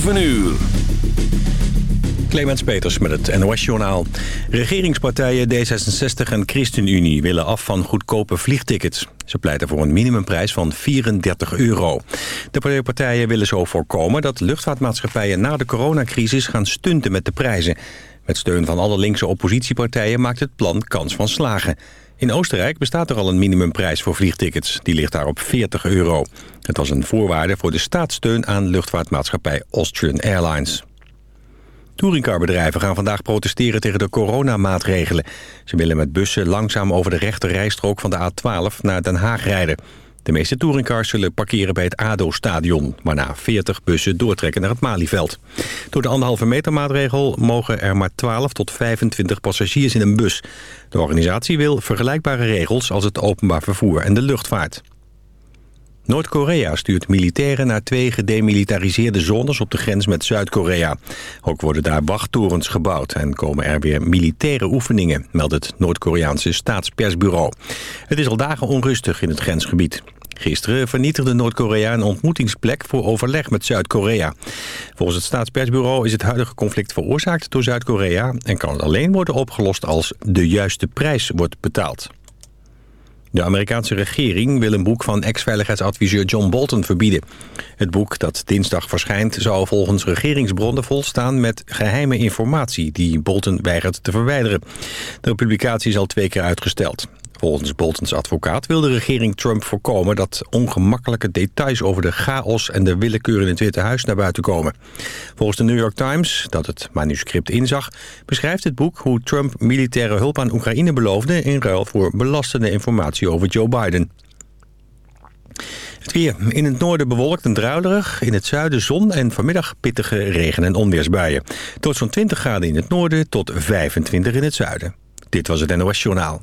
7 uur. Clemens Peters met het NOS-journaal. Regeringspartijen D66 en ChristenUnie willen af van goedkope vliegtickets. Ze pleiten voor een minimumprijs van 34 euro. De partijen willen zo voorkomen dat luchtvaartmaatschappijen na de coronacrisis gaan stunten met de prijzen. Met steun van alle linkse oppositiepartijen maakt het plan kans van slagen. In Oostenrijk bestaat er al een minimumprijs voor vliegtickets. Die ligt daar op 40 euro. Het was een voorwaarde voor de staatssteun aan luchtvaartmaatschappij Austrian Airlines. Touringcarbedrijven gaan vandaag protesteren tegen de coronamaatregelen. Ze willen met bussen langzaam over de rechte rijstrook van de A12 naar Den Haag rijden. De meeste touringcars zullen parkeren bij het ADO-stadion... waarna 40 bussen doortrekken naar het Malieveld. Door de anderhalve meter maatregel mogen er maar 12 tot 25 passagiers in een bus. De organisatie wil vergelijkbare regels als het openbaar vervoer en de luchtvaart. Noord-Korea stuurt militairen naar twee gedemilitariseerde zones op de grens met Zuid-Korea. Ook worden daar wachttorens gebouwd en komen er weer militaire oefeningen, meldt het Noord-Koreaanse staatspersbureau. Het is al dagen onrustig in het grensgebied. Gisteren vernietigde Noord-Korea een ontmoetingsplek voor overleg met Zuid-Korea. Volgens het staatspersbureau is het huidige conflict veroorzaakt door Zuid-Korea... en kan het alleen worden opgelost als de juiste prijs wordt betaald. De Amerikaanse regering wil een boek van ex-veiligheidsadviseur John Bolton verbieden. Het boek dat dinsdag verschijnt zou volgens regeringsbronnen volstaan met geheime informatie die Bolton weigert te verwijderen. De publicatie is al twee keer uitgesteld. Volgens Boltons advocaat wil de regering Trump voorkomen... dat ongemakkelijke details over de chaos en de willekeur in het Witte Huis naar buiten komen. Volgens de New York Times, dat het manuscript inzag... beschrijft het boek hoe Trump militaire hulp aan Oekraïne beloofde... in ruil voor belastende informatie over Joe Biden. Het weer. In het noorden bewolkt en druilerig. In het zuiden zon en vanmiddag pittige regen- en onweersbuien. Tot zo'n 20 graden in het noorden tot 25 in het zuiden. Dit was het NOS Journaal.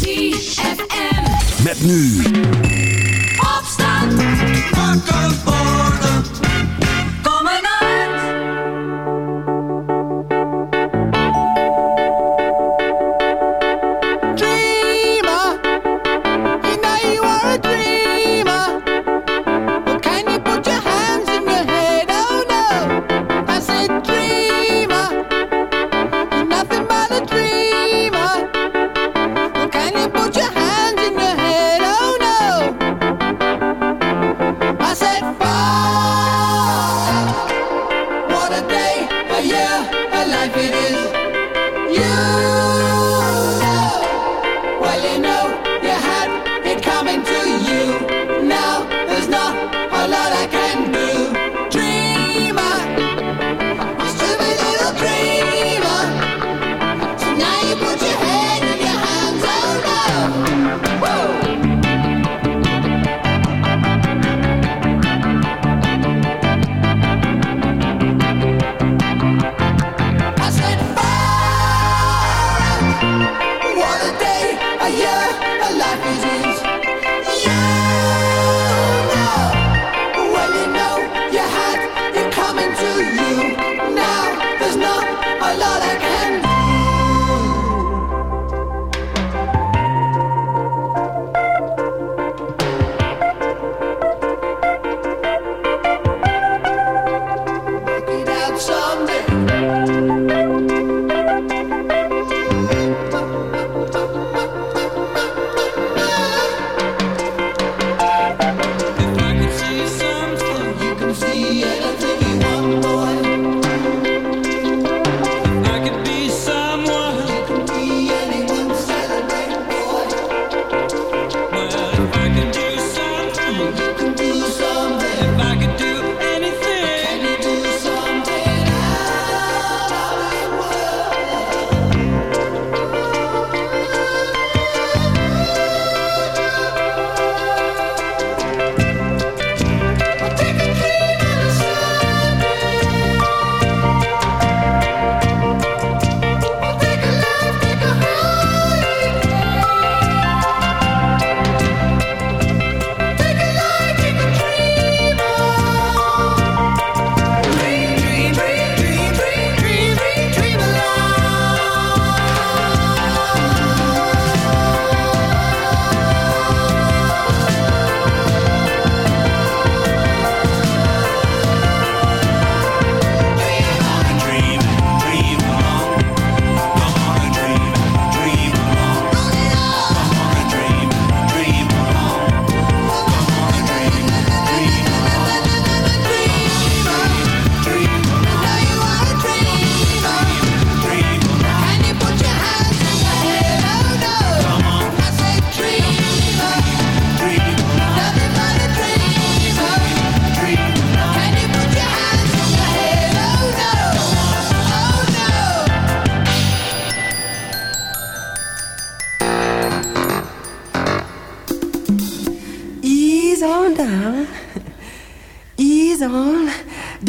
ZFM. Met nu. Opstand. Wakker worden.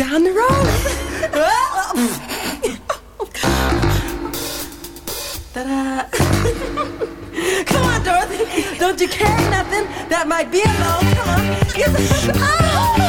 down the road. Ta-da! Come on, Dorothy. Don't you carry nothing that might be a load. Come on. Ah!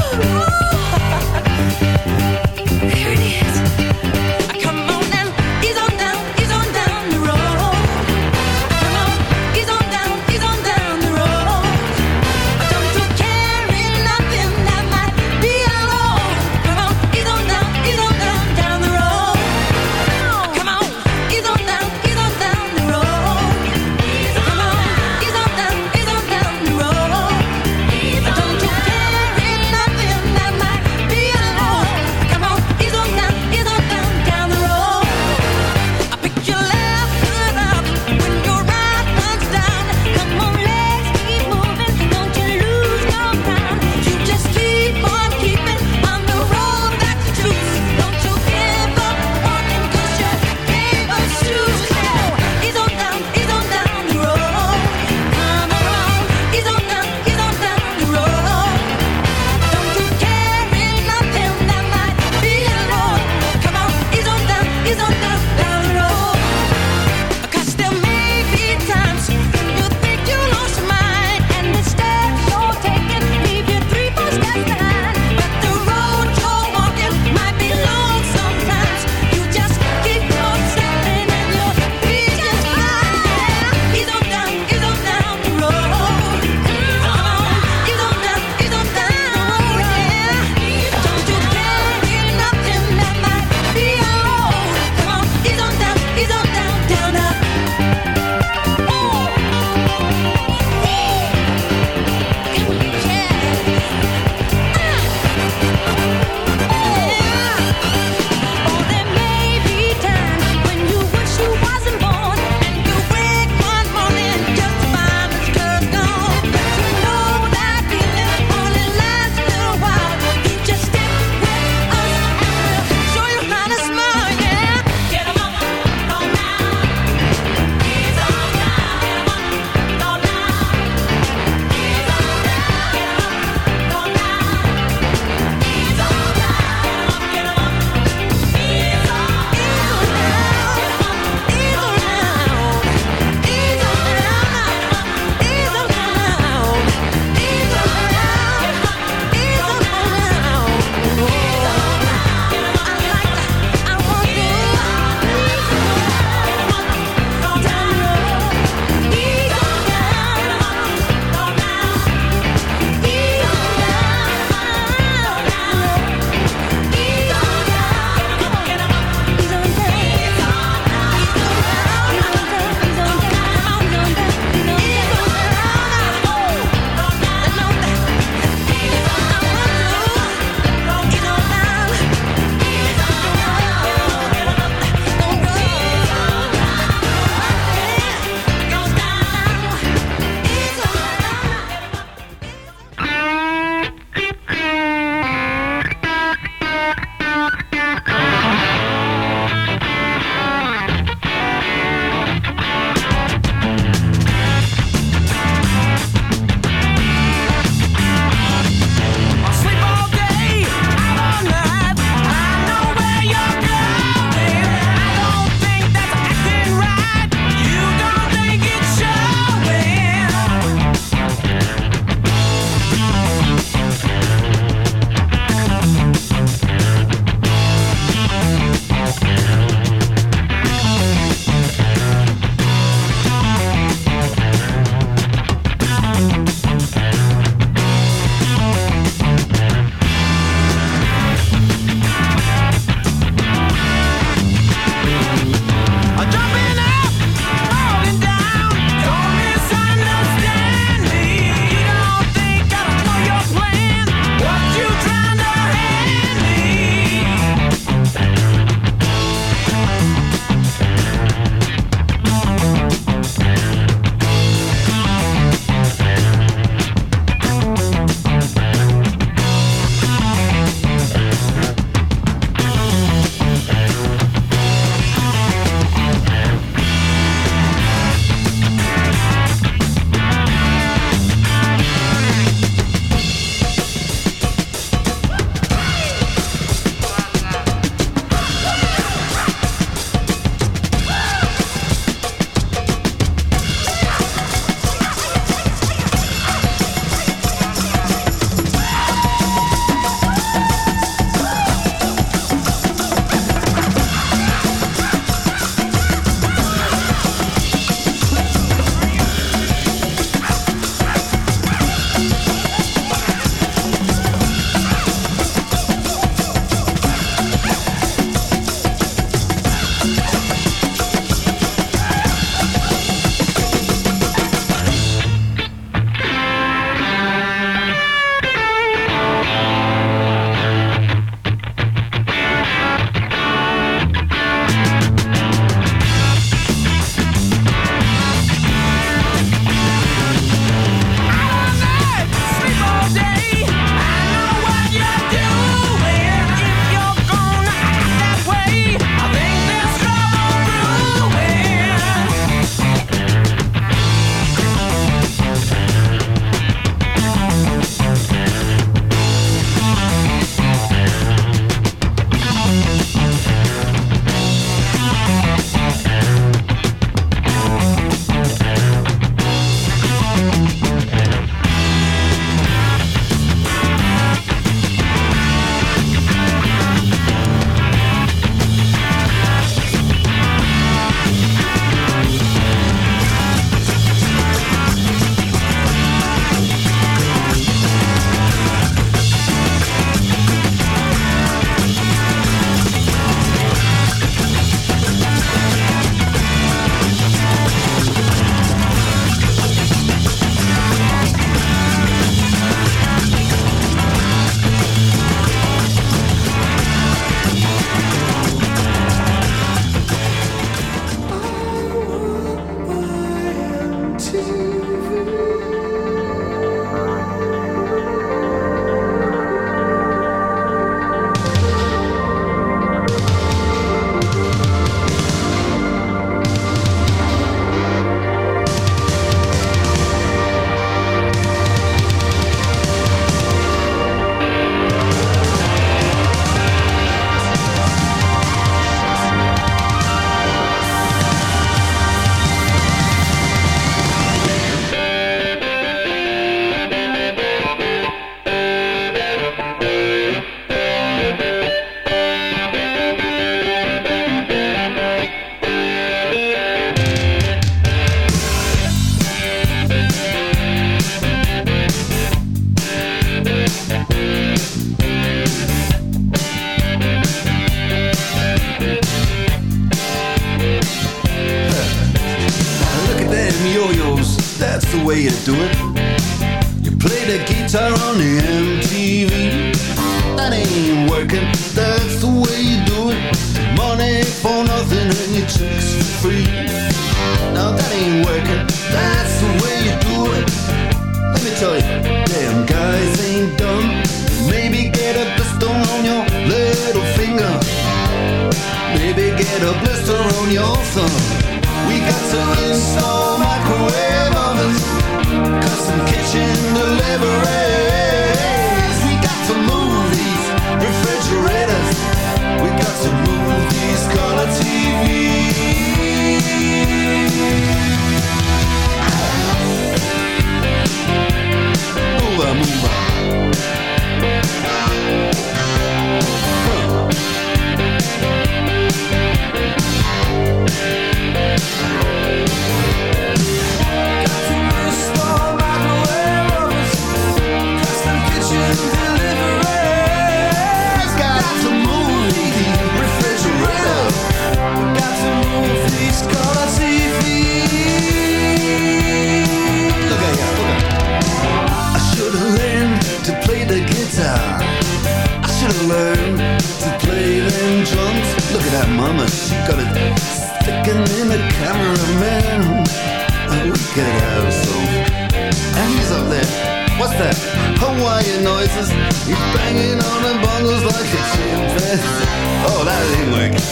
Noises. He's banging on the bongos like a chimpanzee. Oh, that ain't working.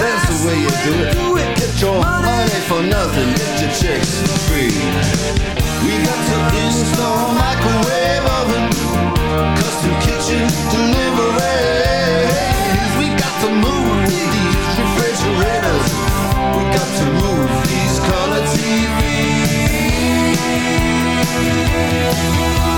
That's the way you do it. Get your money for nothing. Get your chicks for free. We got to install microwave oven, custom kitchen deliveries. We got to move these refrigerators. We got to move these color Listen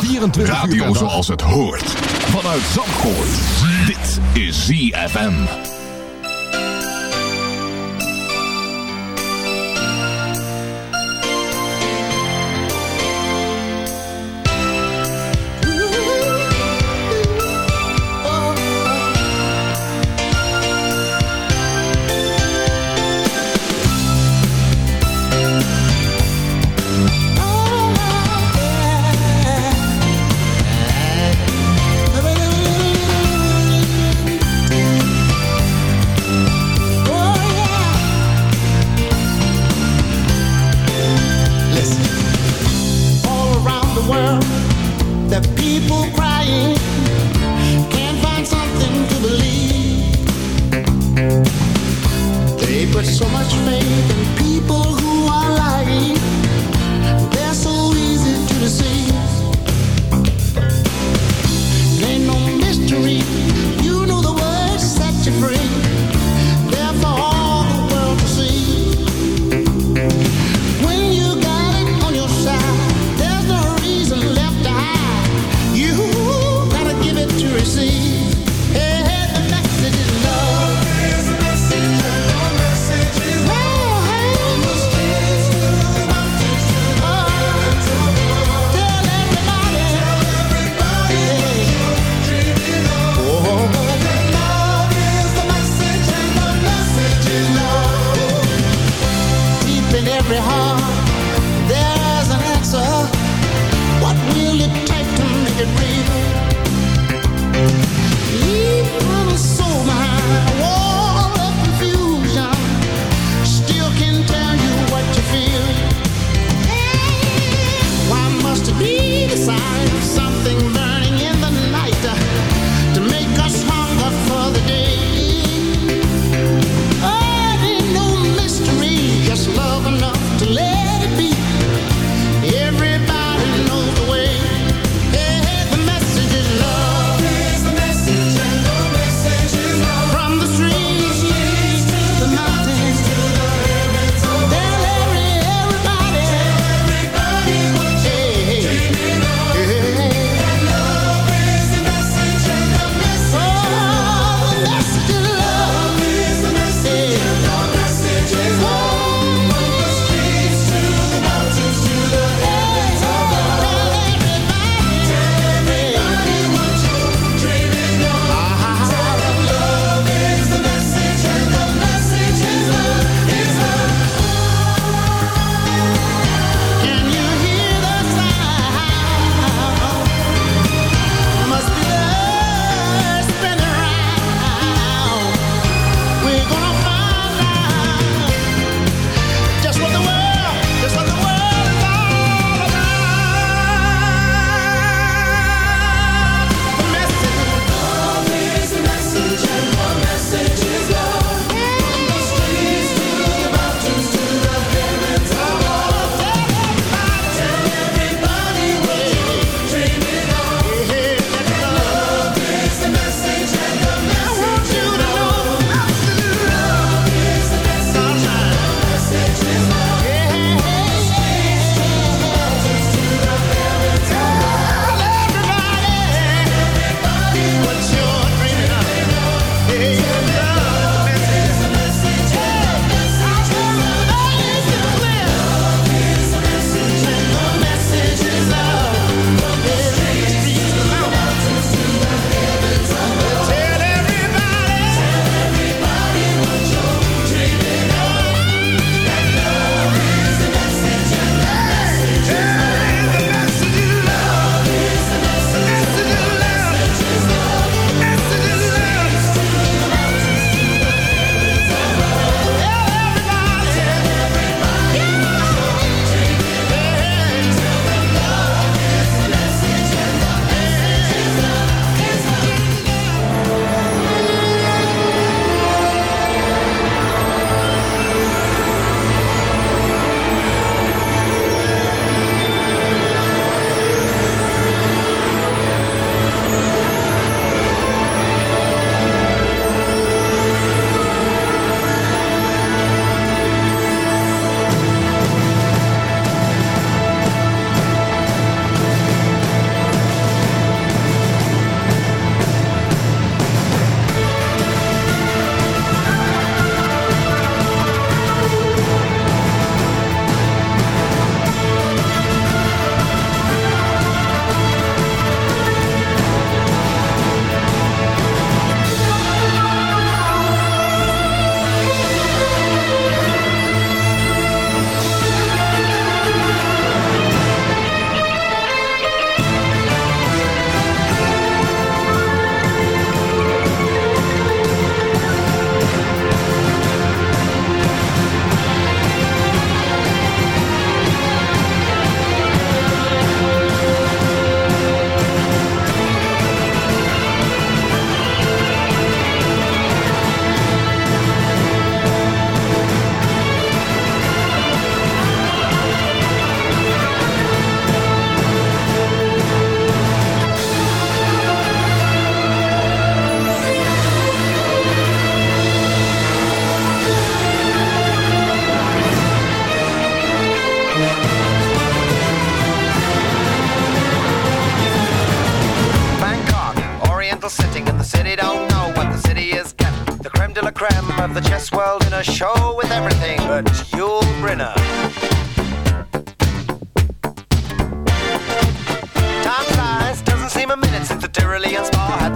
dag. 24 Radio uur per dag. zoals het hoort. Vanuit Zandvoort. Dit is ZFM.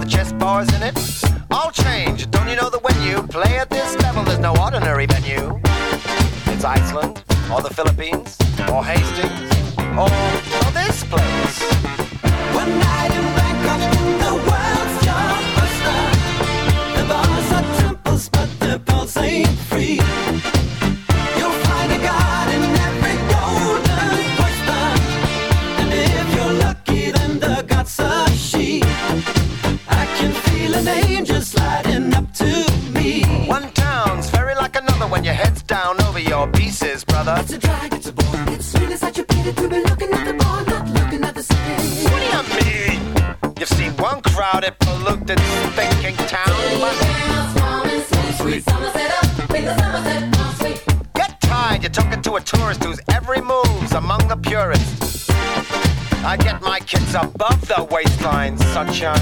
the chess bars in it. All change, don't you know that when you play at this level, there's no ordinary venue? It's Iceland or the Philippines It's a drag, it's. It's at the ball, not at the. What do you mean? You've seen one crowded, polluted, thinking town. Get tired, you're talking to a tourist whose every move's among the purists. I get my kids above the waistline, sunshine.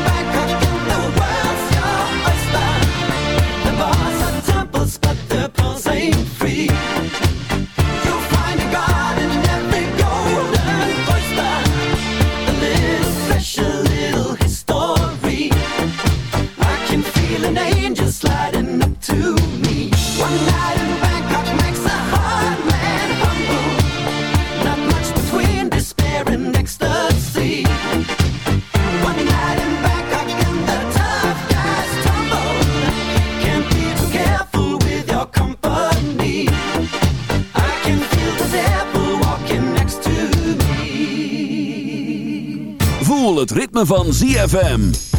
het ritme van ZFM.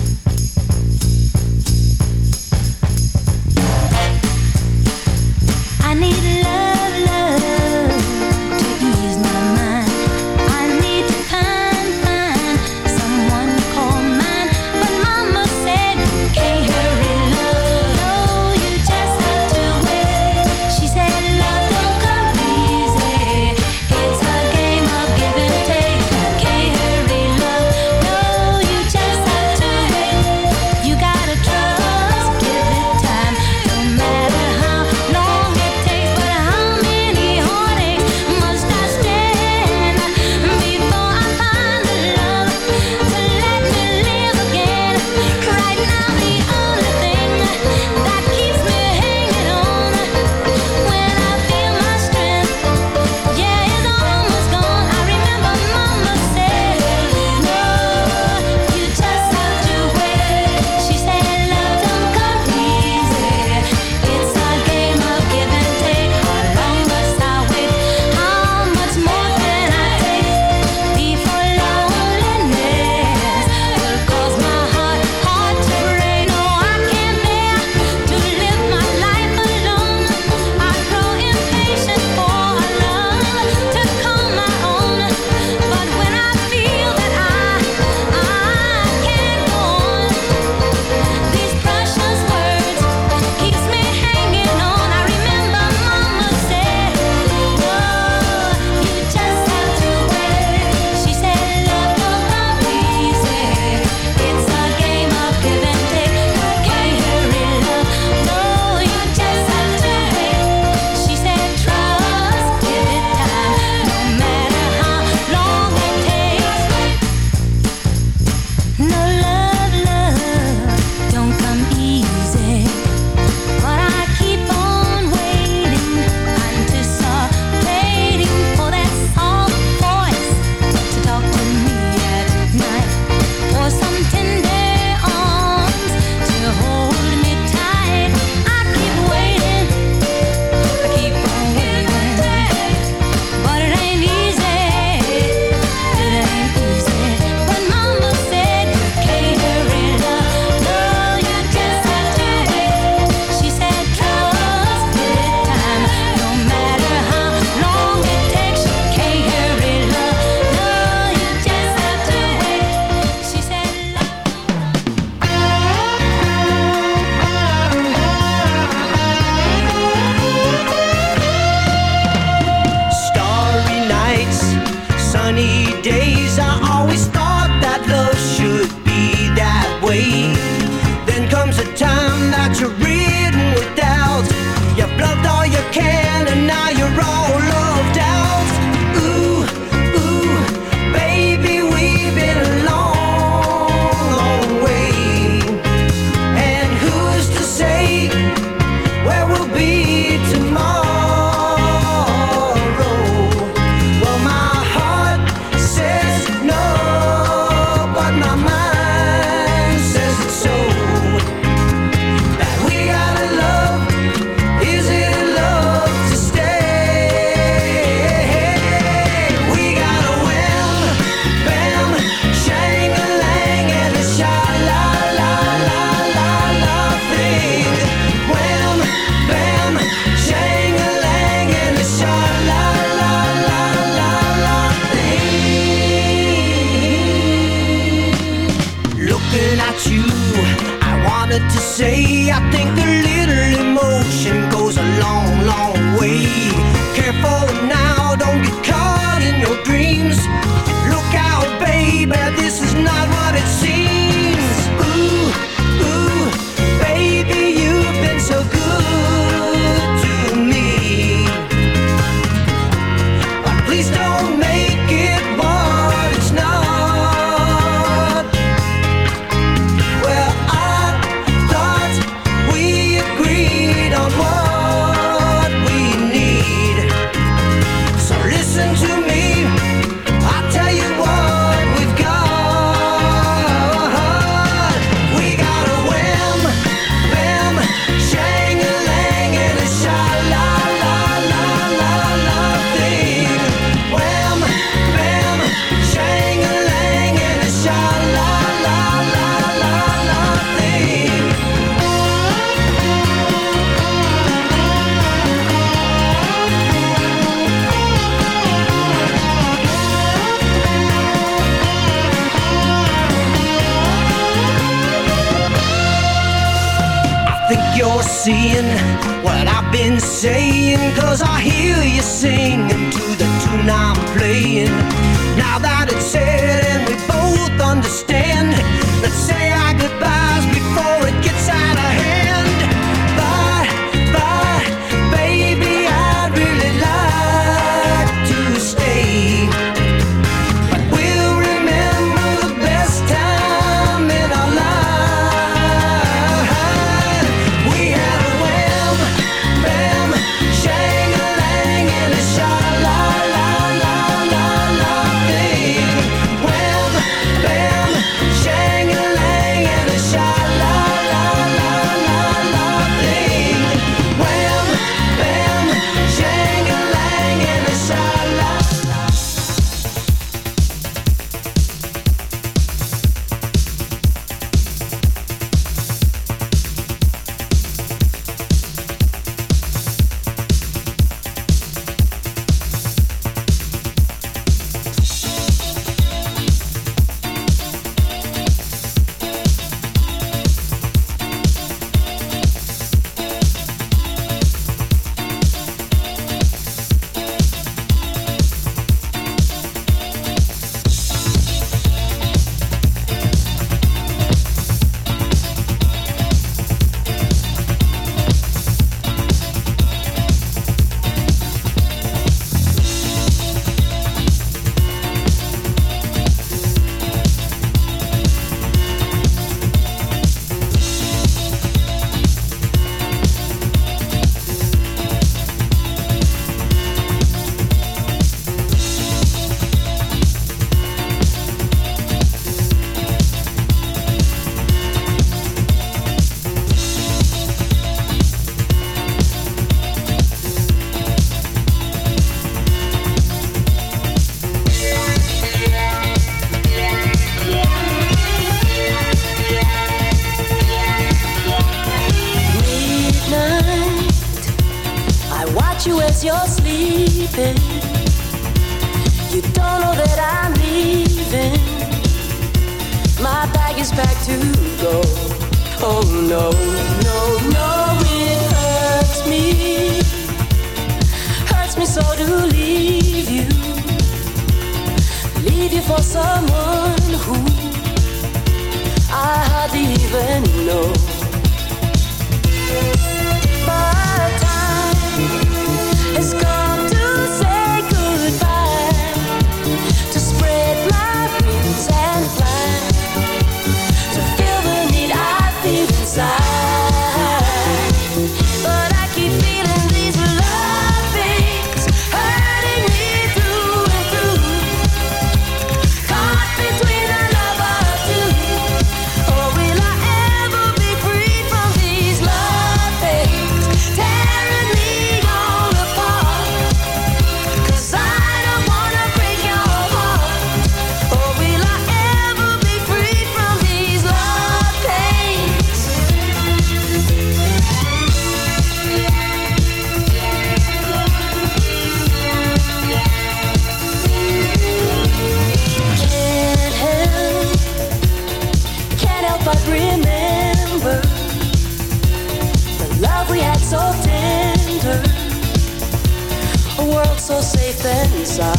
pensar.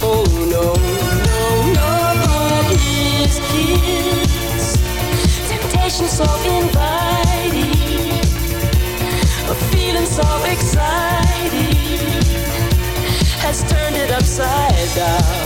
Oh no, no, no! But his kiss, Temptation so inviting, a feeling so exciting has turned it upside down.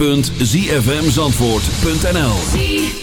www.zfmzandvoort.nl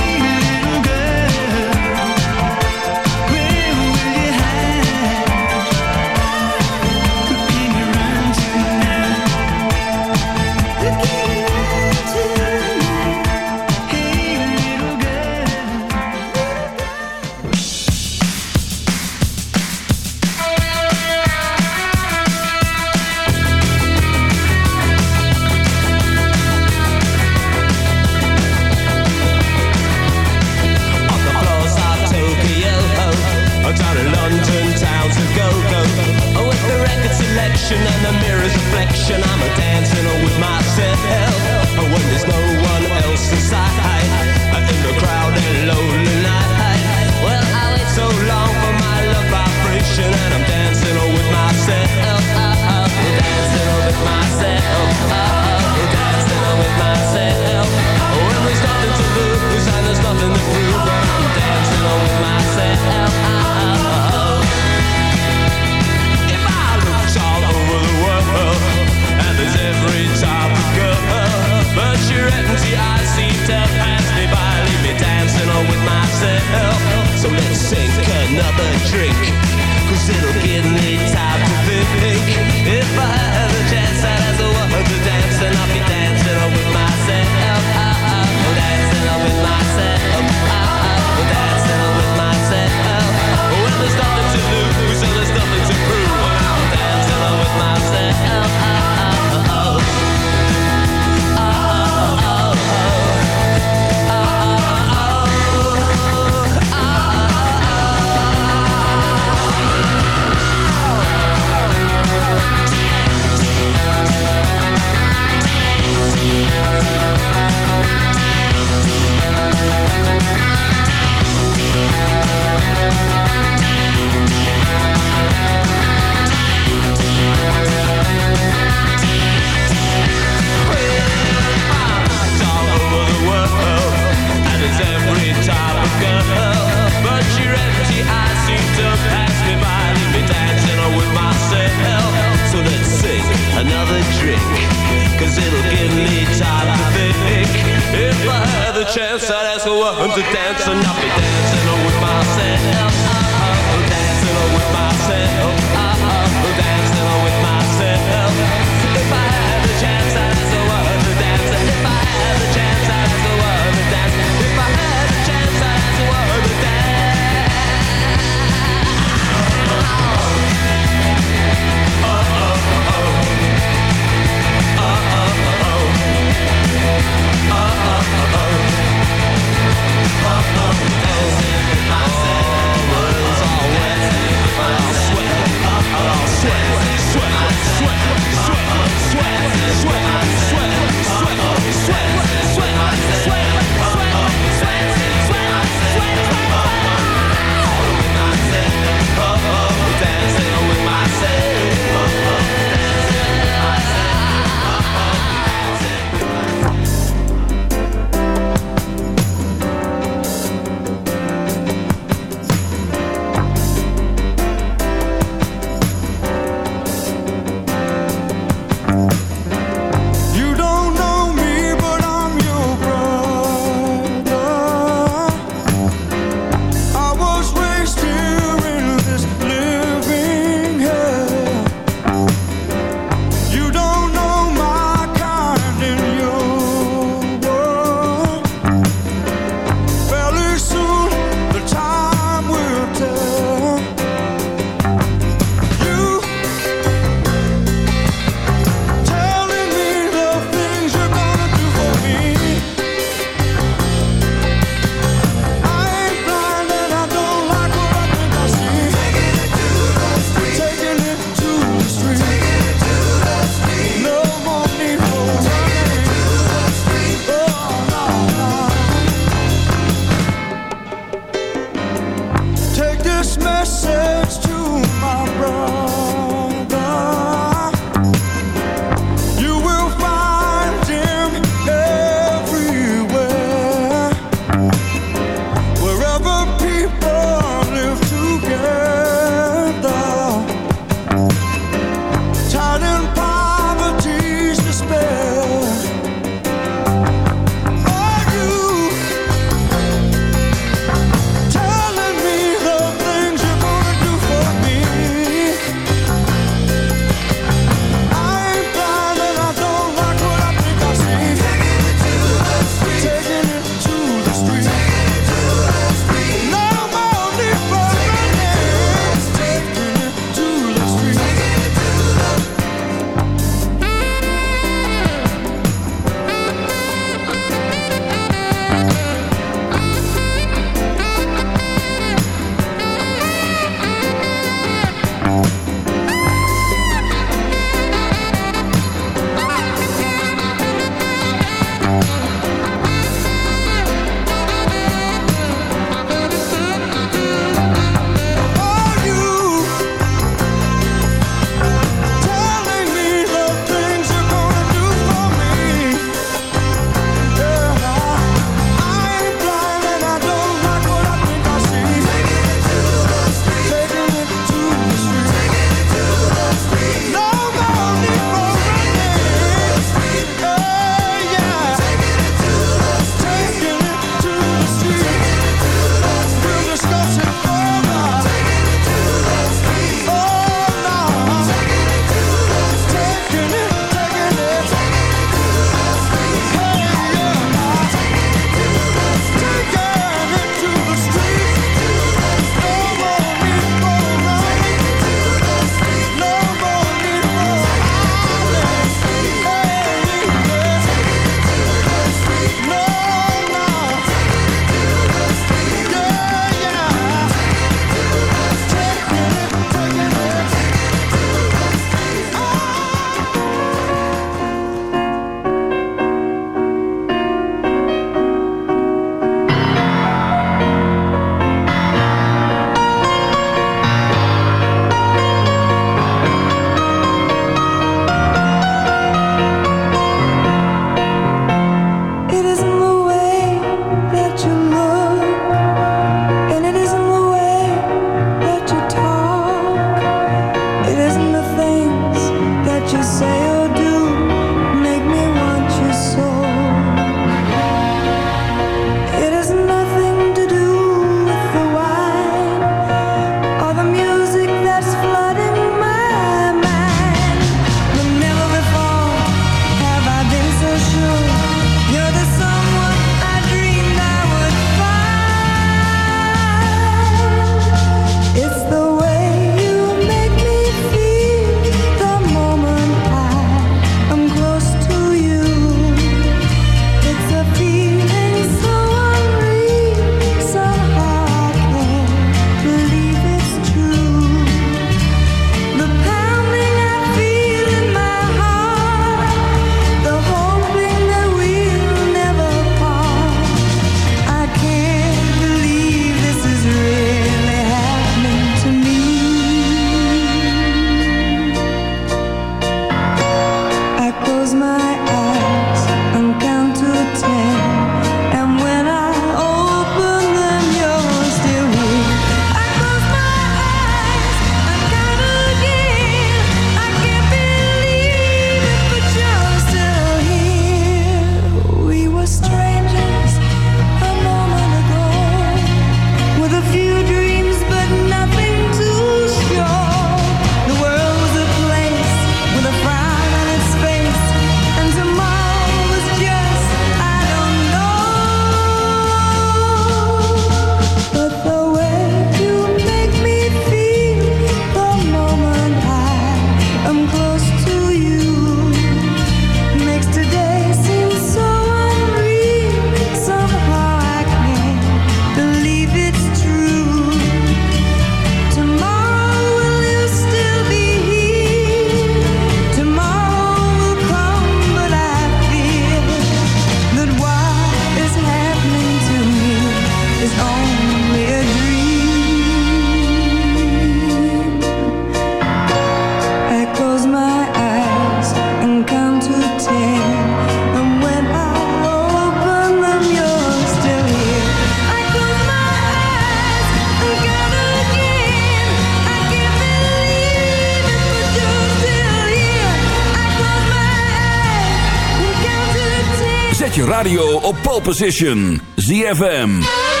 position. ZFM.